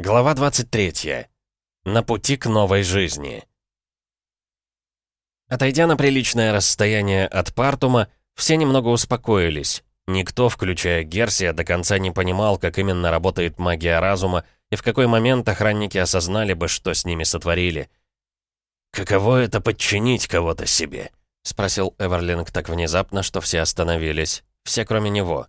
Глава 23. На пути к новой жизни. Отойдя на приличное расстояние от Партума, все немного успокоились. Никто, включая Герсия, до конца не понимал, как именно работает магия разума и в какой момент охранники осознали бы, что с ними сотворили. «Каково это подчинить кого-то себе?» — спросил Эверлинг так внезапно, что все остановились. Все, кроме него.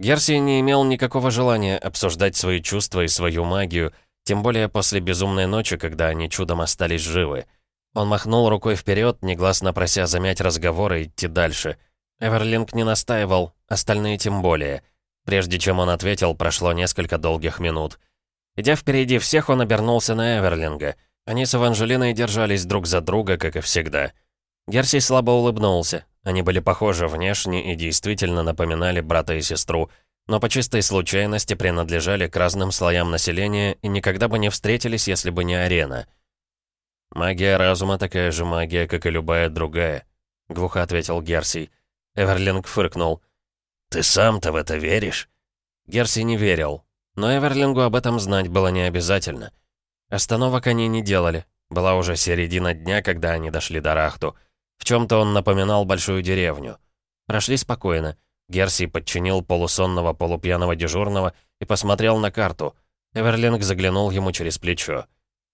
Герси не имел никакого желания обсуждать свои чувства и свою магию, тем более после безумной ночи, когда они чудом остались живы. Он махнул рукой вперед, негласно прося замять разговор и идти дальше. Эверлинг не настаивал, остальные тем более. Прежде чем он ответил, прошло несколько долгих минут. Идя впереди всех, он обернулся на Эверлинга. Они с Эванжелиной держались друг за друга, как и всегда. Герси слабо улыбнулся. Они были похожи внешне и действительно напоминали брата и сестру, но по чистой случайности принадлежали к разным слоям населения и никогда бы не встретились, если бы не арена. «Магия разума такая же магия, как и любая другая», — глухо ответил Герси. Эверлинг фыркнул. «Ты сам-то в это веришь?» Герси не верил, но Эверлингу об этом знать было не обязательно. Остановок они не делали. Была уже середина дня, когда они дошли до Рахту. В чем-то он напоминал большую деревню. Прошли спокойно. Герси подчинил полусонного полупьяного дежурного и посмотрел на карту. Эверлинг заглянул ему через плечо.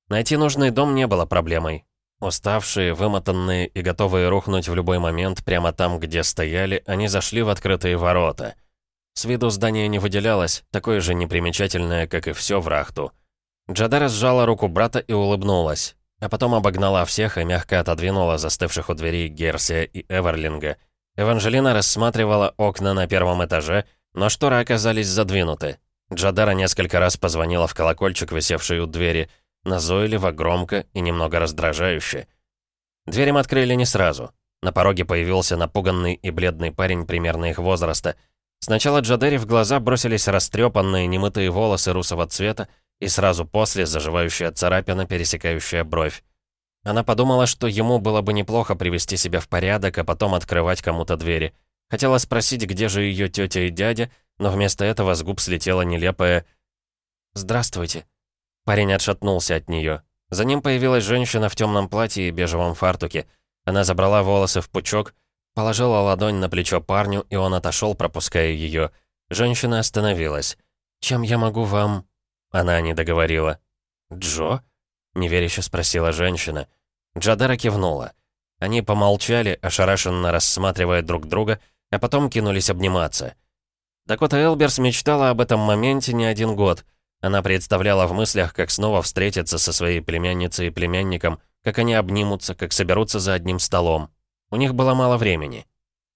Найти нужный дом не было проблемой. Уставшие, вымотанные и готовые рухнуть в любой момент прямо там, где стояли, они зашли в открытые ворота. С виду здание не выделялось, такое же непримечательное, как и все в Рахту. Джадара сжала руку брата и улыбнулась а потом обогнала всех и мягко отодвинула застывших у дверей Герсия и Эверлинга. Эванжелина рассматривала окна на первом этаже, но шторы оказались задвинуты. Джадара несколько раз позвонила в колокольчик, висевший у двери, назойливо, громко и немного раздражающе. Дверь им открыли не сразу. На пороге появился напуганный и бледный парень примерно их возраста. Сначала Джадере в глаза бросились растрепанные, немытые волосы русого цвета, и сразу после заживающая царапина, пересекающая бровь. Она подумала, что ему было бы неплохо привести себя в порядок, а потом открывать кому-то двери. Хотела спросить, где же ее тетя и дядя, но вместо этого с губ слетела нелепая «Здравствуйте». Парень отшатнулся от нее. За ним появилась женщина в темном платье и бежевом фартуке. Она забрала волосы в пучок, положила ладонь на плечо парню, и он отошел, пропуская ее. Женщина остановилась. «Чем я могу вам...» Она не договорила. «Джо?» — неверяще спросила женщина. Джадара кивнула. Они помолчали, ошарашенно рассматривая друг друга, а потом кинулись обниматься. Дакота Элберс мечтала об этом моменте не один год. Она представляла в мыслях, как снова встретиться со своей племянницей и племянником, как они обнимутся, как соберутся за одним столом. У них было мало времени.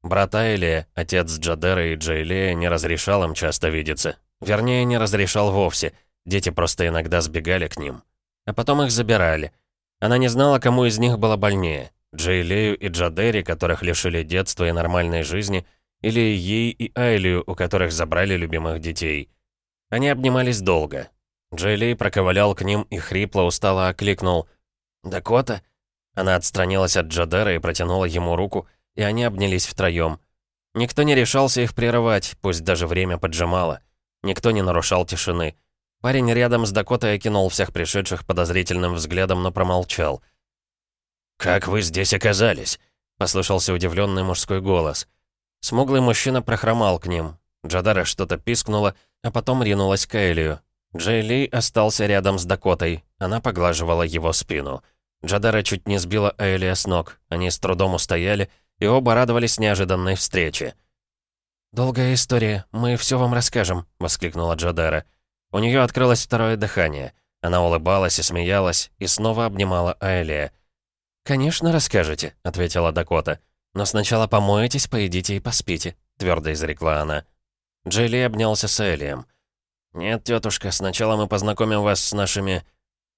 Брат Айлия, отец Джадера и Джейлея, не разрешал им часто видеться. Вернее, не разрешал вовсе — Дети просто иногда сбегали к ним. А потом их забирали. Она не знала, кому из них было больнее. Джейлею и Джадери, которых лишили детства и нормальной жизни, или ей и Айлию, у которых забрали любимых детей. Они обнимались долго. Джейлей проковылял к ним и хрипло устало окликнул. «Дакота?» Она отстранилась от Джадера и протянула ему руку, и они обнялись втроем. Никто не решался их прерывать, пусть даже время поджимало. Никто не нарушал тишины. Парень рядом с Дакотой окинул всех пришедших подозрительным взглядом, но промолчал. «Как вы здесь оказались?» — послышался удивленный мужской голос. Смуглый мужчина прохромал к ним. Джадара что-то пискнула, а потом ринулась к Элию. Джей остался рядом с Дакотой. Она поглаживала его спину. Джадара чуть не сбила Элия с ног. Они с трудом устояли, и оба радовались неожиданной встрече. «Долгая история, мы все вам расскажем», — воскликнула Джадара. У нее открылось второе дыхание. Она улыбалась и смеялась, и снова обнимала Аэлия. «Конечно, расскажете», — ответила Дакота. «Но сначала помоетесь, поедите и поспите», — твердо изрекла она. Джейли обнялся с Элием. «Нет, тетушка, сначала мы познакомим вас с нашими...»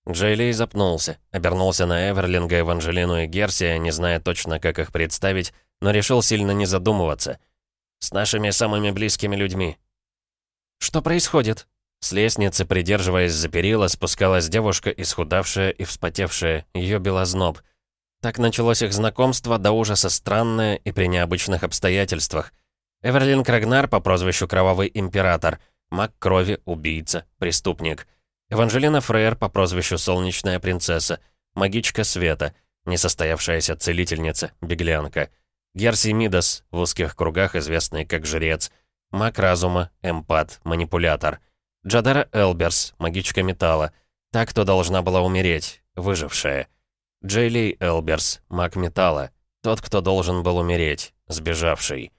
Джейли запнулся, обернулся на Эверлинга, Эванжелину и Герсия, не зная точно, как их представить, но решил сильно не задумываться. «С нашими самыми близкими людьми». «Что происходит?» С лестницы, придерживаясь за перила, спускалась девушка, исхудавшая и вспотевшая, ее белозноб. Так началось их знакомство до ужаса странное и при необычных обстоятельствах. Эверлин Крагнар по прозвищу Кровавый Император, маг крови, убийца, преступник. Эванжелина Фрейер по прозвищу Солнечная Принцесса, Магичка Света, несостоявшаяся целительница, беглянка. Герси Мидас, в узких кругах известный как Жрец, Маг Разума, Эмпат, Манипулятор. Джадара Элберс, Магичка Металла, та, кто должна была умереть, выжившая. Джейли Элберс, Маг Металла, тот, кто должен был умереть, сбежавший.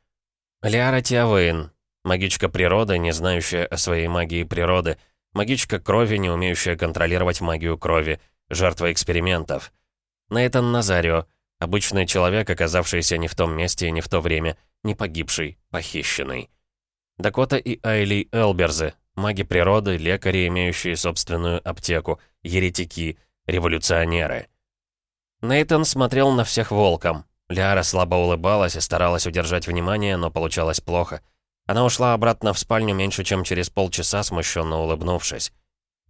Лиара Тиавейн, магичка природы, не знающая о своей магии природы, магичка крови, не умеющая контролировать магию крови, жертва экспериментов. Нейтан Назарио, обычный человек, оказавшийся не в том месте и не в то время, не погибший, похищенный. Дакота и Айли Элберзы, маги природы, лекари, имеющие собственную аптеку, еретики, революционеры. Нейтан смотрел на всех волком, Ляра слабо улыбалась и старалась удержать внимание, но получалось плохо. Она ушла обратно в спальню меньше, чем через полчаса, смущенно улыбнувшись.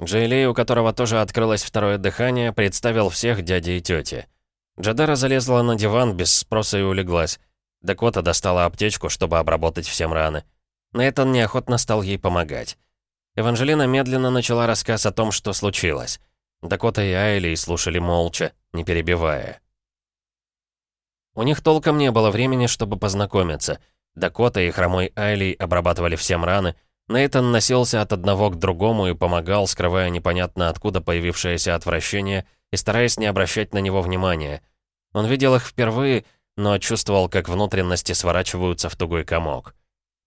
Джейлей, у которого тоже открылось второе дыхание, представил всех дяди и тети. Джадара залезла на диван без спроса и улеглась. Дакота достала аптечку, чтобы обработать всем раны. Нейтан неохотно стал ей помогать. Эванжелина медленно начала рассказ о том, что случилось. Дакота и Айли слушали молча, не перебивая. У них толком не было времени, чтобы познакомиться. Дакота и хромой Айли обрабатывали всем раны. Нейтан носился от одного к другому и помогал, скрывая непонятно откуда появившееся отвращение и стараясь не обращать на него внимания. Он видел их впервые, но чувствовал, как внутренности сворачиваются в тугой комок.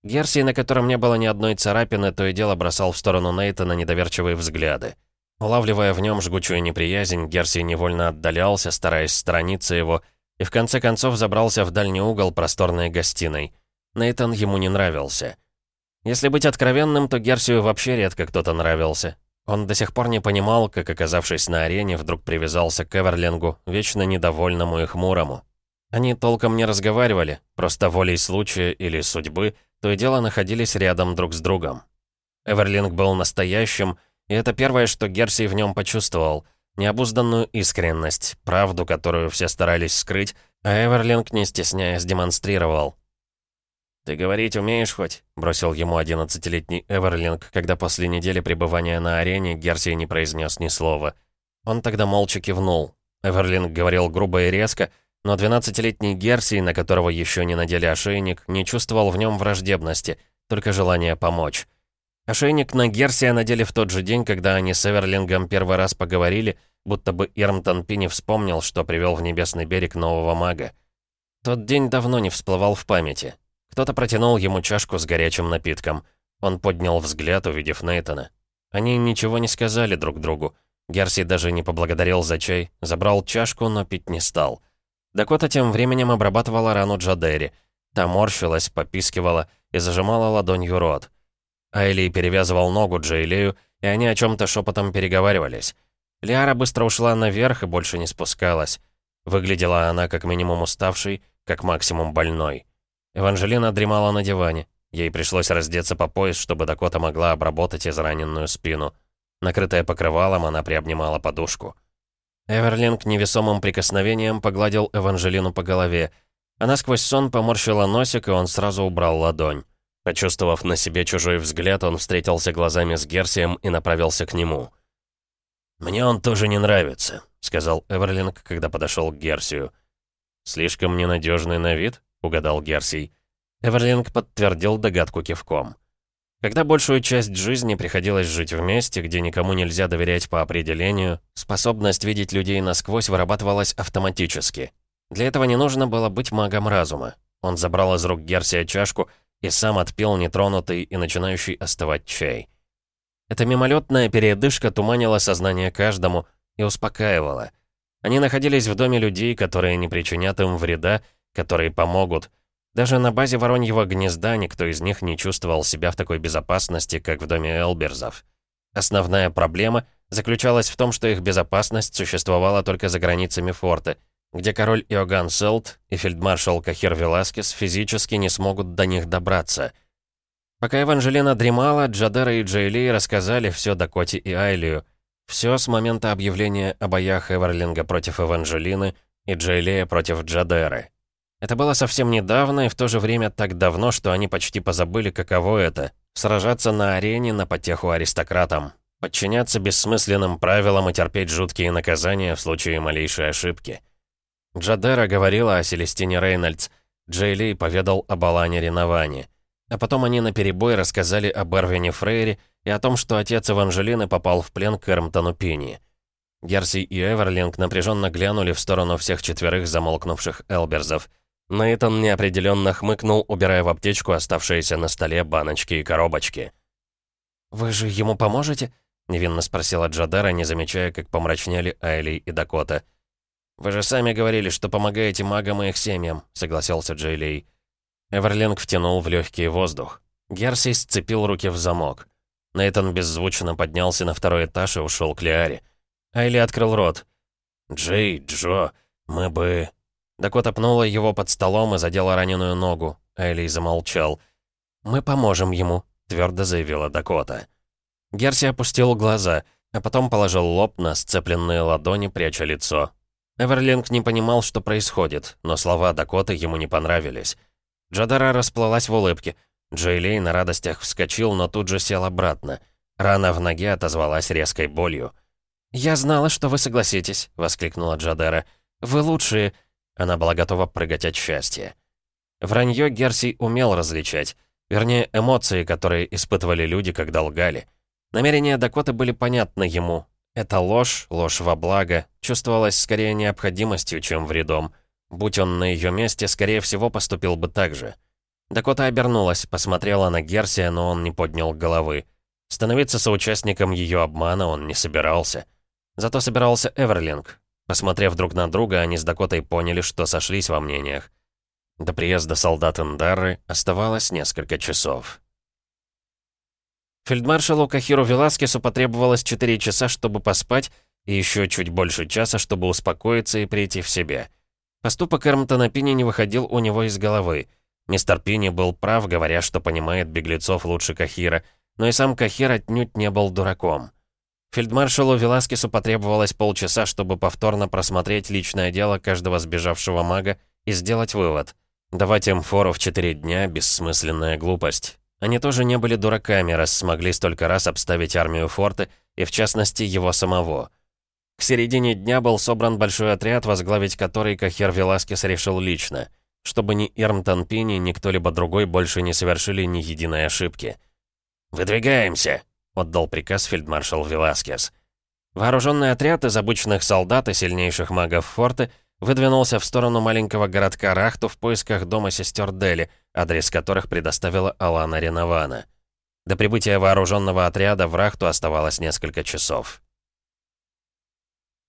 Герси, на котором не было ни одной царапины, то и дело бросал в сторону Нейтана недоверчивые взгляды. Улавливая в нем жгучую неприязнь, Герси невольно отдалялся, стараясь сторониться его, и в конце концов забрался в дальний угол просторной гостиной. Нейтан ему не нравился. Если быть откровенным, то Герсию вообще редко кто-то нравился. Он до сих пор не понимал, как, оказавшись на арене, вдруг привязался к Эверлингу, вечно недовольному и хмурому. Они толком не разговаривали, просто волей случая или судьбы, то и дело находились рядом друг с другом. Эверлинг был настоящим, и это первое, что Герсий в нем почувствовал — необузданную искренность, правду, которую все старались скрыть, а Эверлинг, не стесняясь, демонстрировал. «Ты говорить умеешь хоть?» — бросил ему одиннадцатилетний Эверлинг, когда после недели пребывания на арене Герсий не произнес ни слова. Он тогда молча кивнул. Эверлинг говорил грубо и резко, но двенадцатилетний Герсий, на которого еще не надели ошейник, не чувствовал в нем враждебности, только желание помочь. Ошейник на Герсия надели в тот же день, когда они с Эверлингом первый раз поговорили, будто бы Ирмтон Пини вспомнил, что привел в Небесный берег нового мага. Тот день давно не всплывал в памяти. Кто-то протянул ему чашку с горячим напитком. Он поднял взгляд, увидев Нейтана. Они ничего не сказали друг другу. Герси даже не поблагодарил за чай, забрал чашку, но пить не стал. Дакота тем временем обрабатывала рану Джадери. Та морщилась, попискивала и зажимала ладонью рот. Айли перевязывал ногу Джейлею, и они о чем-то шепотом переговаривались. Лиара быстро ушла наверх и больше не спускалась. Выглядела она как минимум уставшей, как максимум больной. Эванжелина дремала на диване. Ей пришлось раздеться по пояс, чтобы Дакота могла обработать израненную спину. Накрытая покрывалом, она приобнимала подушку. Эверлинг невесомым прикосновением погладил Эванжелину по голове. Она сквозь сон поморщила носик, и он сразу убрал ладонь. Почувствовав на себе чужой взгляд, он встретился глазами с Герсием и направился к нему. «Мне он тоже не нравится», — сказал Эверлинг, когда подошел к Герсию. «Слишком ненадежный на вид?» — угадал Герсий. Эверлинг подтвердил догадку кивком. Когда большую часть жизни приходилось жить вместе, где никому нельзя доверять по определению, способность видеть людей насквозь вырабатывалась автоматически. Для этого не нужно было быть магом разума. Он забрал из рук Герсия чашку и сам отпил нетронутый и начинающий остывать чай. Эта мимолетная передышка туманила сознание каждому и успокаивала. Они находились в доме людей, которые не причинят им вреда, которые помогут. Даже на базе Вороньего гнезда никто из них не чувствовал себя в такой безопасности, как в доме Элберзов. Основная проблема заключалась в том, что их безопасность существовала только за границами форта — где король Иоганн Селт и фельдмаршал Кахир Веласкес физически не смогут до них добраться. Пока Эванжелина дремала, Джадера и Джейли рассказали все Дакоте и Айлию. Все с момента объявления о боях Эверлинга против Эванжелины и Джейлея против Джадеры. Это было совсем недавно и в то же время так давно, что они почти позабыли, каково это — сражаться на арене на потеху аристократам. подчиняться бессмысленным правилам и терпеть жуткие наказания в случае малейшей ошибки. Джадера говорила о Селестине Рейнольдс, Джейли поведал об Алане Реноване. А потом они наперебой рассказали об Эрвине Фрейре и о том, что отец Эванжелины попал в плен к Эрмтону Пини. Герси и Эверлинг напряженно глянули в сторону всех четверых замолкнувших Элберзов. Нейтан неопределенно хмыкнул, убирая в аптечку оставшиеся на столе баночки и коробочки. «Вы же ему поможете?» — невинно спросила Джадара, не замечая, как помрачнели Айли и Дакота. «Вы же сами говорили, что помогаете магам и их семьям», — согласился Джейлей. Эверлинг втянул в легкий воздух. Герси сцепил руки в замок. Нейтан беззвучно поднялся на второй этаж и ушел к Лиаре. Айли открыл рот. «Джей, Джо, мы бы...» Дакота пнула его под столом и задела раненую ногу. Айли замолчал. «Мы поможем ему», — твердо заявила Дакота. Герси опустил глаза, а потом положил лоб на сцепленные ладони, пряча лицо. Эверлинг не понимал, что происходит, но слова Дакоты ему не понравились. Джадара расплылась в улыбке. Джейлей на радостях вскочил, но тут же сел обратно. Рана в ноге отозвалась резкой болью. «Я знала, что вы согласитесь», — воскликнула Джадара. «Вы лучшие...» Она была готова прыгать от счастья. Вранье Герси умел различать. Вернее, эмоции, которые испытывали люди, когда лгали. Намерения Дакоты были понятны ему. Эта ложь, ложь во благо, чувствовалась скорее необходимостью, чем вредом. Будь он на ее месте, скорее всего, поступил бы так же. Дакота обернулась, посмотрела на Герсия, но он не поднял головы. Становиться соучастником ее обмана он не собирался. Зато собирался Эверлинг. Посмотрев друг на друга, они с Дакотой поняли, что сошлись во мнениях. До приезда солдат Индары оставалось несколько часов. Фельдмаршалу Кахиру Веласкесу потребовалось 4 часа, чтобы поспать, и еще чуть больше часа, чтобы успокоиться и прийти в себя. Поступок Эрмтона Пини не выходил у него из головы. Мистер Пини был прав, говоря, что понимает беглецов лучше Кахира, но и сам Кахир отнюдь не был дураком. Фельдмаршалу Веласкесу потребовалось полчаса, чтобы повторно просмотреть личное дело каждого сбежавшего мага и сделать вывод. Давать им фору в четыре дня — бессмысленная глупость. Они тоже не были дураками, раз смогли столько раз обставить армию форты, и в частности его самого. К середине дня был собран большой отряд, возглавить который Кахер Веласкес решил лично, чтобы ни Ирмтон Пини, ни кто-либо другой больше не совершили ни единой ошибки. «Выдвигаемся!» — отдал приказ фельдмаршал Веласкес. Вооруженный отряд из обычных солдат и сильнейших магов форты — выдвинулся в сторону маленького городка Рахту в поисках дома сестер Дели, адрес которых предоставила Алана Ренована. До прибытия вооруженного отряда в Рахту оставалось несколько часов.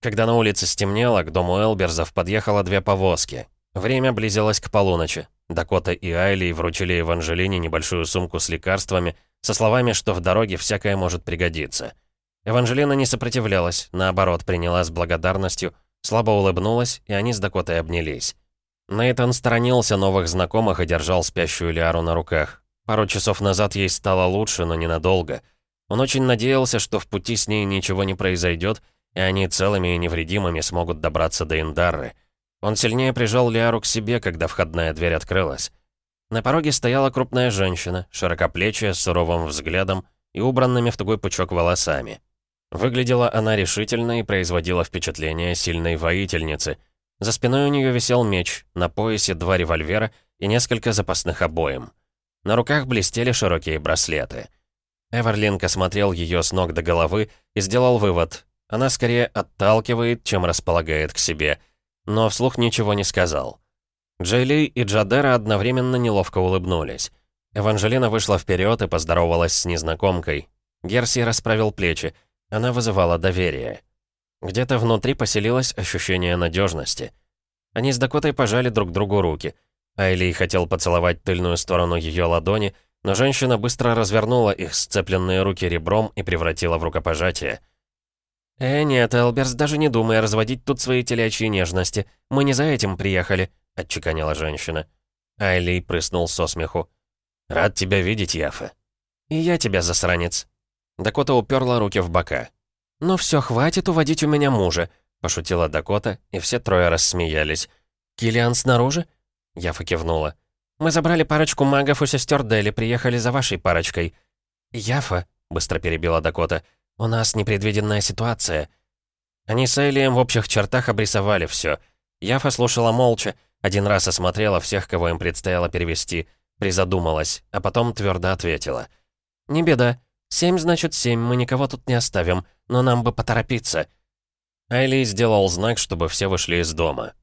Когда на улице стемнело, к дому Элберзов подъехало две повозки. Время близилось к полуночи. Дакота и Айли вручили Эванжелине небольшую сумку с лекарствами, со словами, что в дороге всякое может пригодиться. Эванжелина не сопротивлялась, наоборот, приняла с благодарностью – Слабо улыбнулась, и они с Дакотой обнялись. Нейтан сторонился новых знакомых и держал спящую Лиару на руках. Пару часов назад ей стало лучше, но ненадолго. Он очень надеялся, что в пути с ней ничего не произойдет, и они целыми и невредимыми смогут добраться до Индарры. Он сильнее прижал Лиару к себе, когда входная дверь открылась. На пороге стояла крупная женщина, широкоплечья, с суровым взглядом и убранными в тугой пучок волосами. Выглядела она решительно и производила впечатление сильной воительницы. За спиной у нее висел меч, на поясе два револьвера и несколько запасных обоим. На руках блестели широкие браслеты. Эверлинг осмотрел ее с ног до головы и сделал вывод. Она скорее отталкивает, чем располагает к себе. Но вслух ничего не сказал. Джейли и Джадера одновременно неловко улыбнулись. Эванжелина вышла вперед и поздоровалась с незнакомкой. Герси расправил плечи. Она вызывала доверие. Где-то внутри поселилось ощущение надежности. Они с Дакотой пожали друг другу руки. Айли хотел поцеловать тыльную сторону ее ладони, но женщина быстро развернула их сцепленные руки ребром и превратила в рукопожатие. «Э, нет, Элберс, даже не думай разводить тут свои телячьи нежности. Мы не за этим приехали», — отчеканила женщина. Айли прыснул со смеху. «Рад тебя видеть, Яфа». «И я тебя, засранец», Дакота уперла руки в бока. «Ну все, хватит уводить у меня мужа», — пошутила Дакота, и все трое рассмеялись. «Киллиан снаружи?» Яфа кивнула. «Мы забрали парочку магов у сестер Дели, приехали за вашей парочкой». «Яфа», — быстро перебила Дакота, — «У нас непредвиденная ситуация». Они с Элием в общих чертах обрисовали все. Яфа слушала молча, один раз осмотрела всех, кого им предстояло перевести, призадумалась, а потом твердо ответила. «Не беда. Семь значит семь, мы никого тут не оставим, но нам бы поторопиться». Айли сделал знак, чтобы все вышли из дома.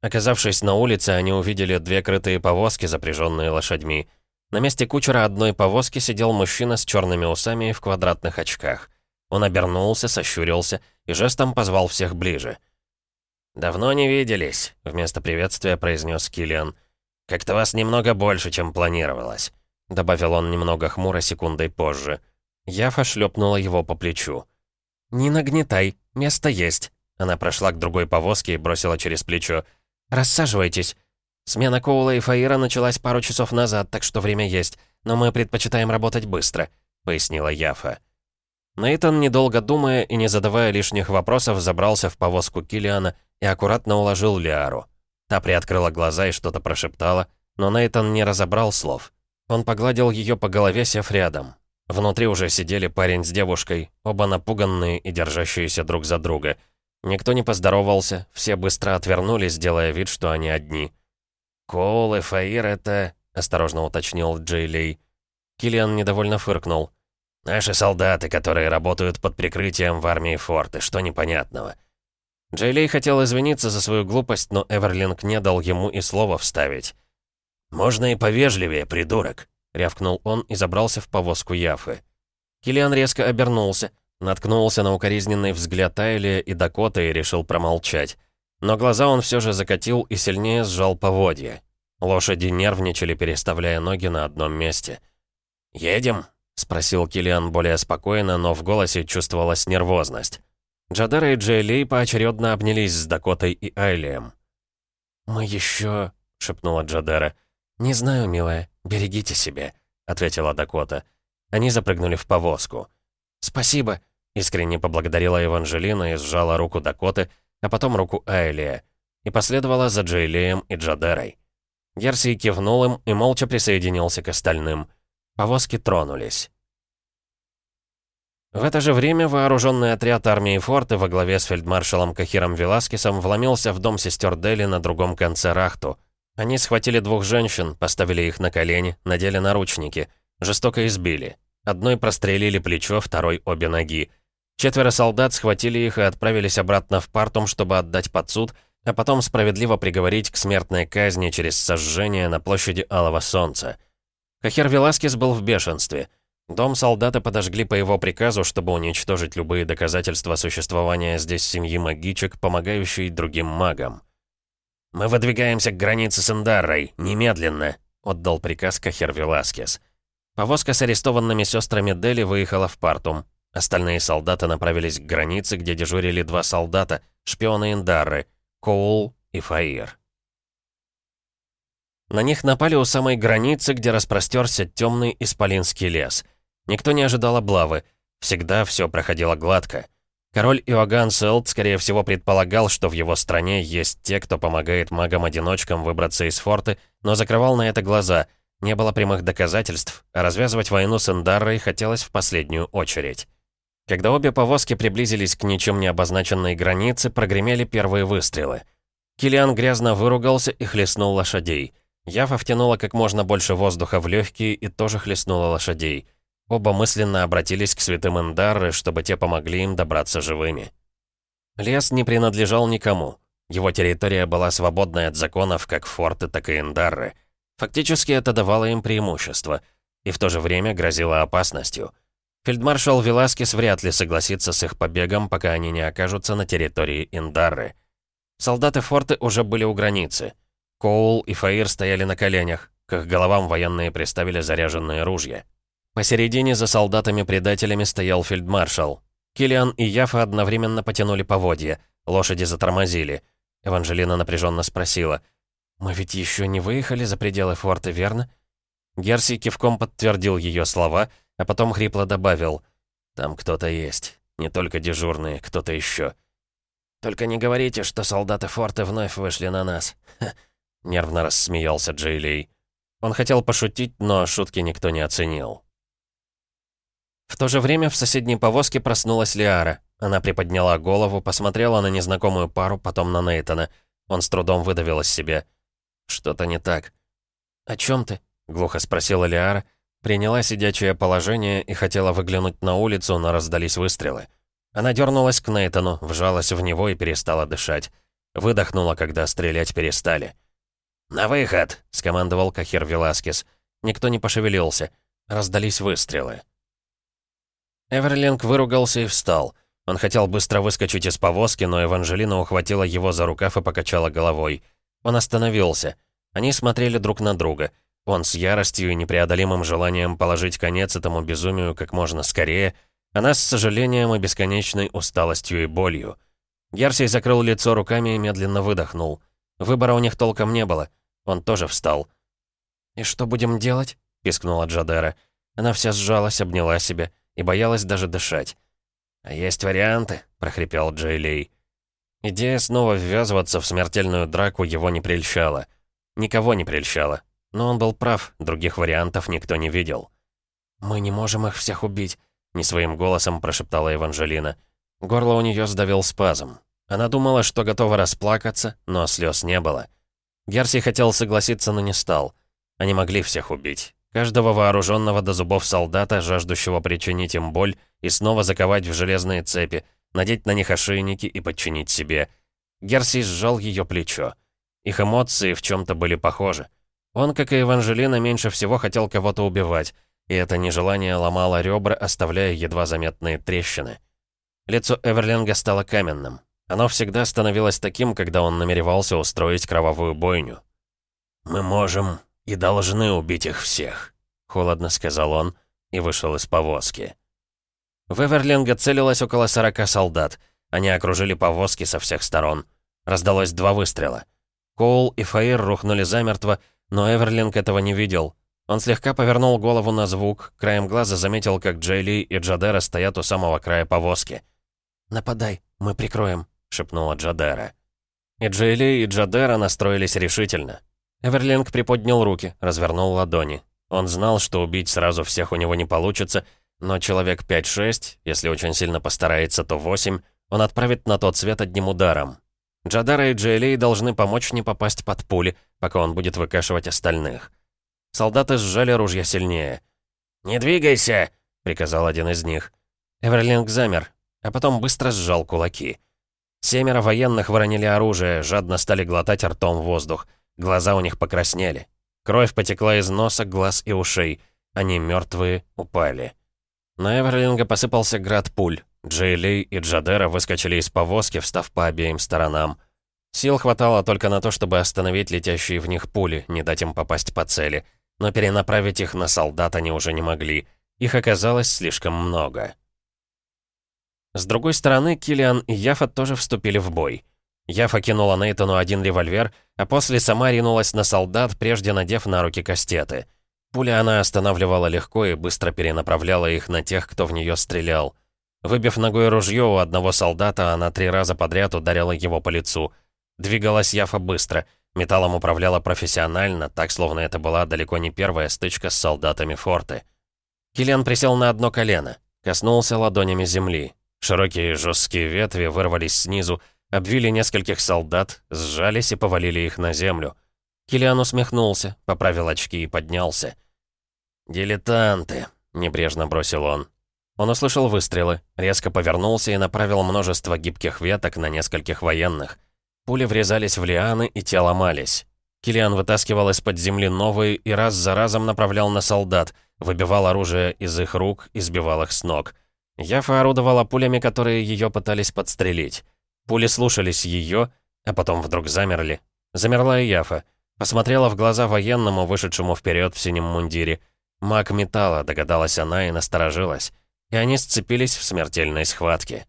Оказавшись на улице, они увидели две крытые повозки, запряженные лошадьми. На месте кучера одной повозки сидел мужчина с черными усами и в квадратных очках. Он обернулся, сощурился и жестом позвал всех ближе. «Давно не виделись», — вместо приветствия произнес Киллиан. «Как-то вас немного больше, чем планировалось», — добавил он немного хмуро секундой позже. Яфа шлепнула его по плечу. «Не нагнетай, место есть». Она прошла к другой повозке и бросила через плечо. «Рассаживайтесь. Смена Коула и Фаира началась пару часов назад, так что время есть, но мы предпочитаем работать быстро», — пояснила Яфа. Нейтан, недолго думая и не задавая лишних вопросов, забрался в повозку Килиана и аккуратно уложил Лиару. Та приоткрыла глаза и что-то прошептала, но Нейтан не разобрал слов. Он погладил ее по голове, сев рядом. Внутри уже сидели парень с девушкой, оба напуганные и держащиеся друг за друга — Никто не поздоровался, все быстро отвернулись, делая вид, что они одни. «Коул и Фаир — это...» — осторожно уточнил Джейлей. Киллиан недовольно фыркнул. «Наши солдаты, которые работают под прикрытием в армии форты, что непонятного?» Джейлей хотел извиниться за свою глупость, но Эверлинг не дал ему и слова вставить. «Можно и повежливее, придурок», — рявкнул он и забрался в повозку Яфы. Киллиан резко обернулся, Наткнулся на укоризненный взгляд Айли и Дакоты и решил промолчать. Но глаза он все же закатил и сильнее сжал поводья. Лошади нервничали, переставляя ноги на одном месте. «Едем?» — спросил Килиан более спокойно, но в голосе чувствовалась нервозность. Джадара и Джейли поочередно обнялись с Дакотой и Айлием. «Мы еще...» — шепнула Джадара. «Не знаю, милая, берегите себя», — ответила Дакота. Они запрыгнули в повозку. «Спасибо», — искренне поблагодарила Еванжелина и сжала руку Дакоты, а потом руку Айлия, и последовала за Джейлеем и Джадерой. Герсий кивнул им и молча присоединился к остальным. Повозки тронулись. В это же время вооруженный отряд армии Форты во главе с фельдмаршалом Кахиром Веласкесом вломился в дом сестер Дели на другом конце Рахту. Они схватили двух женщин, поставили их на колени, надели наручники, жестоко избили. Одной прострелили плечо, второй — обе ноги. Четверо солдат схватили их и отправились обратно в Партум, чтобы отдать под суд, а потом справедливо приговорить к смертной казни через сожжение на площади Алого Солнца. Кахер Веласкес был в бешенстве. Дом солдата подожгли по его приказу, чтобы уничтожить любые доказательства существования здесь семьи магичек, помогающей другим магам. «Мы выдвигаемся к границе с Индаррой, немедленно», — отдал приказ Кахер Веласкес. Повозка с арестованными сестрами Дели выехала в Партум. Остальные солдаты направились к границе, где дежурили два солдата, шпионы Индарры, Коул и Фаир. На них напали у самой границы, где распростерся темный исполинский лес. Никто не ожидал облавы. Всегда все проходило гладко. Король Иоганн Селд, скорее всего, предполагал, что в его стране есть те, кто помогает магам-одиночкам выбраться из форты, но закрывал на это глаза, не было прямых доказательств, а развязывать войну с Эндаррой хотелось в последнюю очередь. Когда обе повозки приблизились к ничем не обозначенной границе, прогремели первые выстрелы. Килиан грязно выругался и хлестнул лошадей. Яфа втянула как можно больше воздуха в легкие и тоже хлестнула лошадей. Оба мысленно обратились к святым Эндарры, чтобы те помогли им добраться живыми. Лес не принадлежал никому. Его территория была свободной от законов как форты, так и Эндарры — Фактически это давало им преимущество и в то же время грозило опасностью. Фельдмаршал Веласкес вряд ли согласится с их побегом, пока они не окажутся на территории Индарры. Солдаты форты уже были у границы. Коул и Фаир стояли на коленях, к их головам военные приставили заряженные ружья. Посередине за солдатами-предателями стоял фельдмаршал. Килиан и Яфа одновременно потянули поводья, лошади затормозили. Эванжелина напряженно спросила — «Мы ведь еще не выехали за пределы форта, верно?» Герси кивком подтвердил ее слова, а потом хрипло добавил. «Там кто-то есть. Не только дежурные, кто-то еще. «Только не говорите, что солдаты форта вновь вышли на нас!» Нервно рассмеялся Джейлей. Он хотел пошутить, но шутки никто не оценил. В то же время в соседней повозке проснулась Лиара. Она приподняла голову, посмотрела на незнакомую пару, потом на Нейтана. Он с трудом выдавил из себя. «Что-то не так». «О чем ты?» — глухо спросила Лиара. Приняла сидячее положение и хотела выглянуть на улицу, но раздались выстрелы. Она дернулась к Нейтану, вжалась в него и перестала дышать. Выдохнула, когда стрелять перестали. «На выход!» — скомандовал Кахир Веласкес. Никто не пошевелился. Раздались выстрелы. Эверлинг выругался и встал. Он хотел быстро выскочить из повозки, но Эванжелина ухватила его за рукав и покачала головой. Он остановился. Они смотрели друг на друга. Он с яростью и непреодолимым желанием положить конец этому безумию как можно скорее, она с сожалением и бесконечной усталостью и болью. Герсий закрыл лицо руками и медленно выдохнул. Выбора у них толком не было. Он тоже встал. «И что будем делать?» — пискнула Джадера. Она вся сжалась, обняла себя и боялась даже дышать. «А есть варианты?» — прохрипел Джейлей. Идея снова ввязываться в смертельную драку его не прельщала. Никого не прельщала. Но он был прав, других вариантов никто не видел. «Мы не можем их всех убить», — не своим голосом прошептала Эванжелина. Горло у нее сдавил спазм. Она думала, что готова расплакаться, но слез не было. Герси хотел согласиться, но не стал. Они могли всех убить. Каждого вооруженного до зубов солдата, жаждущего причинить им боль, и снова заковать в железные цепи, надеть на них ошейники и подчинить себе. Герси сжал ее плечо. Их эмоции в чем-то были похожи. Он, как и Эванжелина, меньше всего хотел кого-то убивать, и это нежелание ломало ребра, оставляя едва заметные трещины. Лицо Эверлинга стало каменным. Оно всегда становилось таким, когда он намеревался устроить кровавую бойню. «Мы можем и должны убить их всех», — холодно сказал он и вышел из повозки. В Эверлинга целилось около сорока солдат. Они окружили повозки со всех сторон. Раздалось два выстрела. Коул и Фаир рухнули замертво, но Эверлинг этого не видел. Он слегка повернул голову на звук, краем глаза заметил, как Джейли и Джадера стоят у самого края повозки. «Нападай, мы прикроем», — шепнула Джадера. И Джейли, и Джадера настроились решительно. Эверлинг приподнял руки, развернул ладони. Он знал, что убить сразу всех у него не получится, но человек 5-6, если очень сильно постарается, то 8, он отправит на тот свет одним ударом. Джадара и Джейли должны помочь не попасть под пули, пока он будет выкашивать остальных. Солдаты сжали ружья сильнее. «Не двигайся!» — приказал один из них. Эверлинг замер, а потом быстро сжал кулаки. Семеро военных воронили оружие, жадно стали глотать ртом воздух. Глаза у них покраснели. Кровь потекла из носа, глаз и ушей. Они мертвые упали. На Эверлинга посыпался град пуль. Джейли и Джадера выскочили из повозки, встав по обеим сторонам. Сил хватало только на то, чтобы остановить летящие в них пули, не дать им попасть по цели. Но перенаправить их на солдат они уже не могли. Их оказалось слишком много. С другой стороны, Килиан и Яфа тоже вступили в бой. Яфа кинула Нейтану один револьвер, а после сама ринулась на солдат, прежде надев на руки кастеты. Пули она останавливала легко и быстро перенаправляла их на тех, кто в нее стрелял. Выбив ногой ружье у одного солдата, она три раза подряд ударила его по лицу. Двигалась Яфа быстро, металлом управляла профессионально, так словно это была далеко не первая стычка с солдатами форты. Киллиан присел на одно колено, коснулся ладонями земли. Широкие жесткие ветви вырвались снизу, обвили нескольких солдат, сжались и повалили их на землю. Килиан усмехнулся, поправил очки и поднялся. «Дилетанты», — небрежно бросил он. Он услышал выстрелы, резко повернулся и направил множество гибких веток на нескольких военных. Пули врезались в лианы, и те ломались. Килиан вытаскивал из-под земли новые и раз за разом направлял на солдат, выбивал оружие из их рук и сбивал их с ног. Яфа орудовала пулями, которые ее пытались подстрелить. Пули слушались ее, а потом вдруг замерли. Замерла и Яфа. Посмотрела в глаза военному, вышедшему вперед в синем мундире. Маг металла, догадалась она и насторожилась. И они сцепились в смертельной схватке.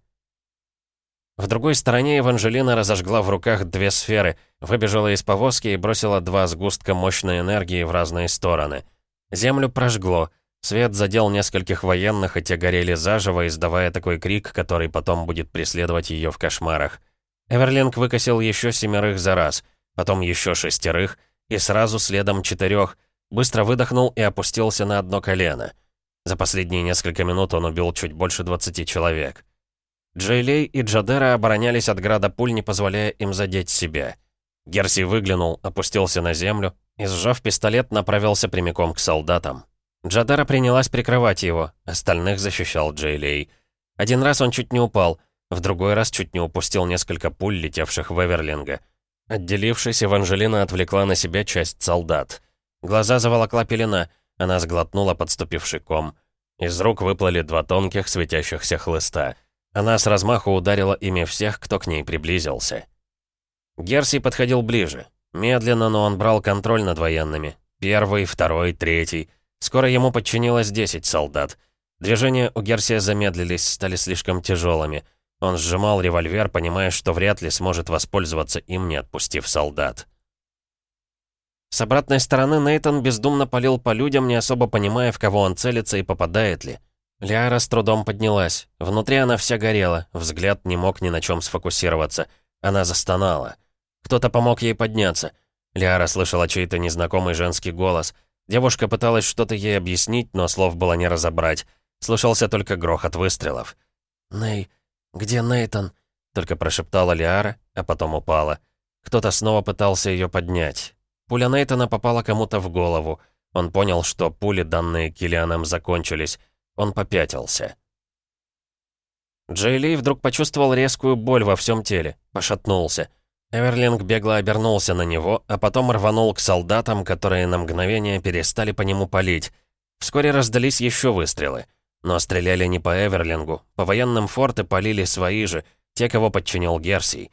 В другой стороне Эванжелина разожгла в руках две сферы, выбежала из повозки и бросила два сгустка мощной энергии в разные стороны. Землю прожгло, Свет задел нескольких военных, и те горели заживо, издавая такой крик, который потом будет преследовать ее в кошмарах. Эверлинг выкосил еще семерых за раз, потом еще шестерых, и сразу следом четырех, быстро выдохнул и опустился на одно колено. За последние несколько минут он убил чуть больше 20 человек. Джейлей и Джадера оборонялись от града пуль, не позволяя им задеть себя. Герси выглянул, опустился на землю и, сжав пистолет, направился прямиком к солдатам. Джадера принялась прикрывать его, остальных защищал Джейлей. Один раз он чуть не упал, в другой раз чуть не упустил несколько пуль, летевших в Эверлинга. Отделившись, Эванжелина отвлекла на себя часть солдат. Глаза заволокла пелена, она сглотнула подступивший ком. Из рук выплыли два тонких светящихся хлыста. Она с размаху ударила ими всех, кто к ней приблизился. Герси подходил ближе. Медленно, но он брал контроль над военными. Первый, второй, третий. Скоро ему подчинилось 10 солдат. Движения у Герсия замедлились, стали слишком тяжелыми. Он сжимал револьвер, понимая, что вряд ли сможет воспользоваться им, не отпустив солдат. С обратной стороны Нейтон бездумно палил по людям, не особо понимая, в кого он целится и попадает ли. Лиара с трудом поднялась. Внутри она вся горела, взгляд не мог ни на чем сфокусироваться. Она застонала. Кто-то помог ей подняться. Лиара слышала чей-то незнакомый женский голос. Девушка пыталась что-то ей объяснить, но слов было не разобрать. Слышался только грохот выстрелов. «Ней, где Нейтон?» Только прошептала Лиара, а потом упала. Кто-то снова пытался ее поднять. Пуля Нейтона попала кому-то в голову. Он понял, что пули, данные Киллианом, закончились. Он попятился. Джейли вдруг почувствовал резкую боль во всем теле, пошатнулся. Эверлинг бегло обернулся на него, а потом рванул к солдатам, которые на мгновение перестали по нему палить. Вскоре раздались еще выстрелы. Но стреляли не по Эверлингу. По военным форты полили свои же, те, кого подчинил Герсий.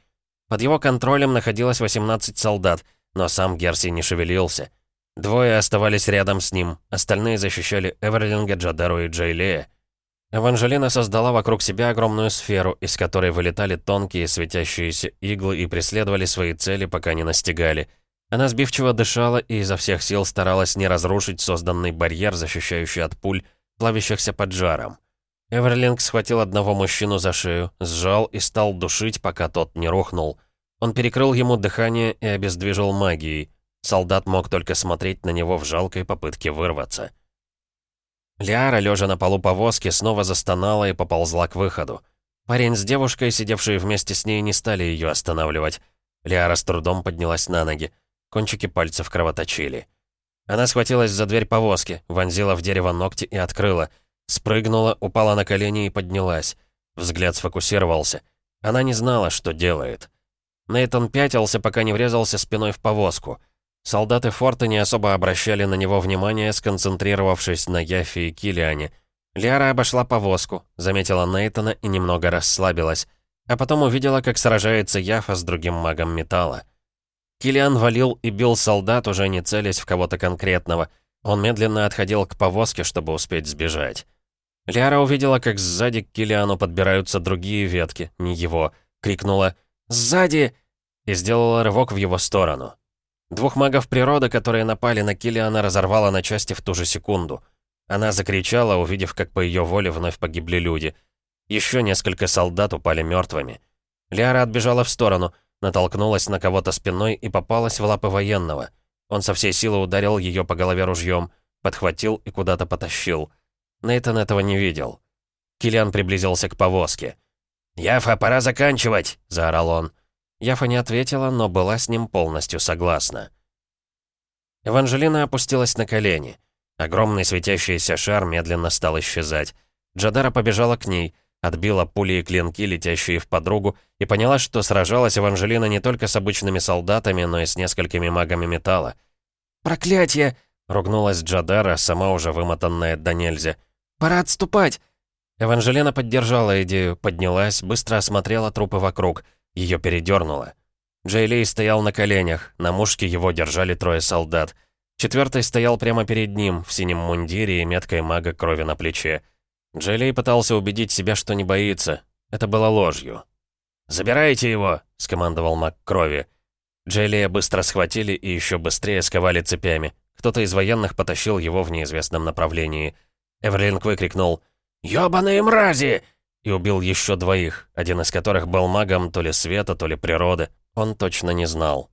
Под его контролем находилось 18 солдат, но сам Герсий не шевелился. Двое оставались рядом с ним, остальные защищали Эверлинга, Джадару и Джейлея. Эванжелина создала вокруг себя огромную сферу, из которой вылетали тонкие светящиеся иглы и преследовали свои цели, пока не настигали. Она сбивчиво дышала и изо всех сил старалась не разрушить созданный барьер, защищающий от пуль, плавящихся под жаром. Эверлинг схватил одного мужчину за шею, сжал и стал душить, пока тот не рухнул. Он перекрыл ему дыхание и обездвижил магией. Солдат мог только смотреть на него в жалкой попытке вырваться. Лиара, лежа на полу повозки, снова застонала и поползла к выходу. Парень с девушкой, сидевшие вместе с ней, не стали ее останавливать. Лиара с трудом поднялась на ноги. Кончики пальцев кровоточили. Она схватилась за дверь повозки, вонзила в дерево ногти и открыла. Спрыгнула, упала на колени и поднялась. Взгляд сфокусировался. Она не знала, что делает. Нейтон пятился, пока не врезался спиной в повозку. Солдаты форта не особо обращали на него внимание, сконцентрировавшись на Яфе и Килиане. Лиара обошла повозку, заметила Нейтона и немного расслабилась. А потом увидела, как сражается Яфа с другим магом металла. Килиан валил и бил солдат, уже не целясь в кого-то конкретного. Он медленно отходил к повозке, чтобы успеть сбежать. Лиара увидела, как сзади к Килиану подбираются другие ветки, не его. Крикнула «Сзади!» и сделала рывок в его сторону. Двух магов природы, которые напали на Килиана, разорвала на части в ту же секунду. Она закричала, увидев, как по ее воле вновь погибли люди. Еще несколько солдат упали мертвыми. Лиара отбежала в сторону, натолкнулась на кого-то спиной и попалась в лапы военного. Он со всей силы ударил ее по голове ружьем, подхватил и куда-то потащил. Нейтан этого не видел. Килиан приблизился к повозке. «Яфа, пора заканчивать!» — заорал он. Яфа не ответила, но была с ним полностью согласна. Эванжелина опустилась на колени. Огромный светящийся шар медленно стал исчезать. Джадара побежала к ней, отбила пули и клинки, летящие в подругу, и поняла, что сражалась Эванжелина не только с обычными солдатами, но и с несколькими магами металла. «Проклятье!» — ругнулась Джадара, сама уже вымотанная до нельзя. «Пора отступать!» Эванжелина поддержала идею, поднялась, быстро осмотрела трупы вокруг. Ее передернуло. Джейлей стоял на коленях, на мушке его держали трое солдат. Четвертый стоял прямо перед ним, в синем мундире и меткой мага крови на плече. Джейлей пытался убедить себя, что не боится. Это было ложью. «Забирайте его!» — скомандовал маг крови. Джейлея быстро схватили и еще быстрее сковали цепями. Кто-то из военных потащил его в неизвестном направлении. Эверлинг выкрикнул «Ёбаные мрази!» И убил еще двоих, один из которых был магом то ли света, то ли природы. Он точно не знал.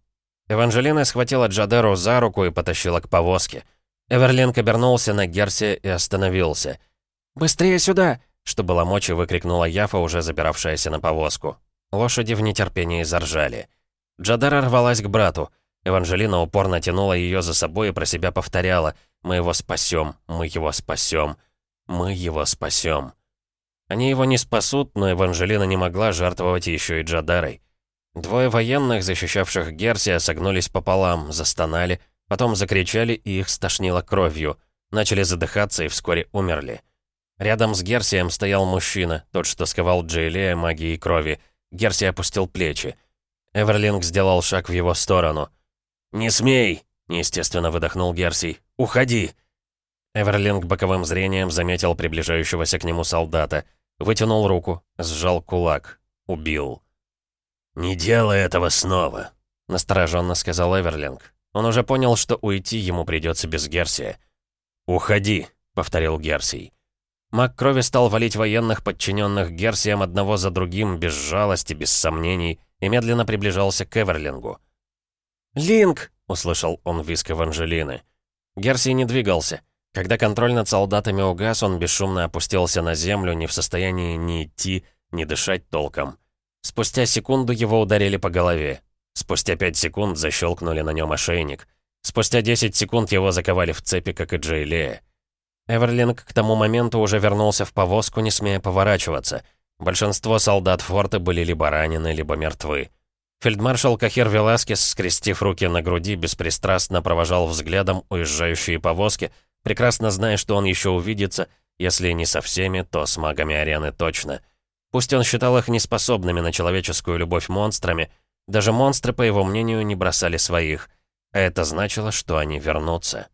Эванжелина схватила Джадеру за руку и потащила к повозке. Эверлинг обернулся на Герсе и остановился. «Быстрее сюда!» Что было мочи, выкрикнула Яфа, уже забиравшаяся на повозку. Лошади в нетерпении заржали. Джадара рвалась к брату. Эванжелина упорно тянула ее за собой и про себя повторяла «Мы его спасем, мы его спасем, мы его спасем». Они его не спасут, но Эванжелина не могла жертвовать еще и Джадарой. Двое военных, защищавших Герсия, согнулись пополам, застонали, потом закричали и их стошнило кровью. Начали задыхаться и вскоре умерли. Рядом с Герсием стоял мужчина, тот, что сковал Джейлея магией крови. Герси опустил плечи. Эверлинг сделал шаг в его сторону. «Не смей!» — неестественно выдохнул Герсий. «Уходи!» Эверлинг боковым зрением заметил приближающегося к нему солдата. Вытянул руку, сжал кулак. Убил. «Не делай этого снова», — настороженно сказал Эверлинг. Он уже понял, что уйти ему придется без Герсия. «Уходи», — повторил Герсий. Маг крови стал валить военных, подчиненных Герсием одного за другим, без жалости, без сомнений, и медленно приближался к Эверлингу. «Линк!» — услышал он виск Эванжелины. Герсий не двигался. Когда контроль над солдатами угас, он бесшумно опустился на землю, не в состоянии ни идти, ни дышать толком. Спустя секунду его ударили по голове. Спустя пять секунд защелкнули на нем ошейник. Спустя 10 секунд его заковали в цепи, как и Джейлея. Эверлинг к тому моменту уже вернулся в повозку, не смея поворачиваться. Большинство солдат форта были либо ранены, либо мертвы. Фельдмаршал Кахир Веласкес, скрестив руки на груди, беспристрастно провожал взглядом уезжающие повозки, прекрасно зная, что он еще увидится, если не со всеми, то с магами арены точно. Пусть он считал их неспособными на человеческую любовь монстрами, даже монстры, по его мнению, не бросали своих. А это значило, что они вернутся.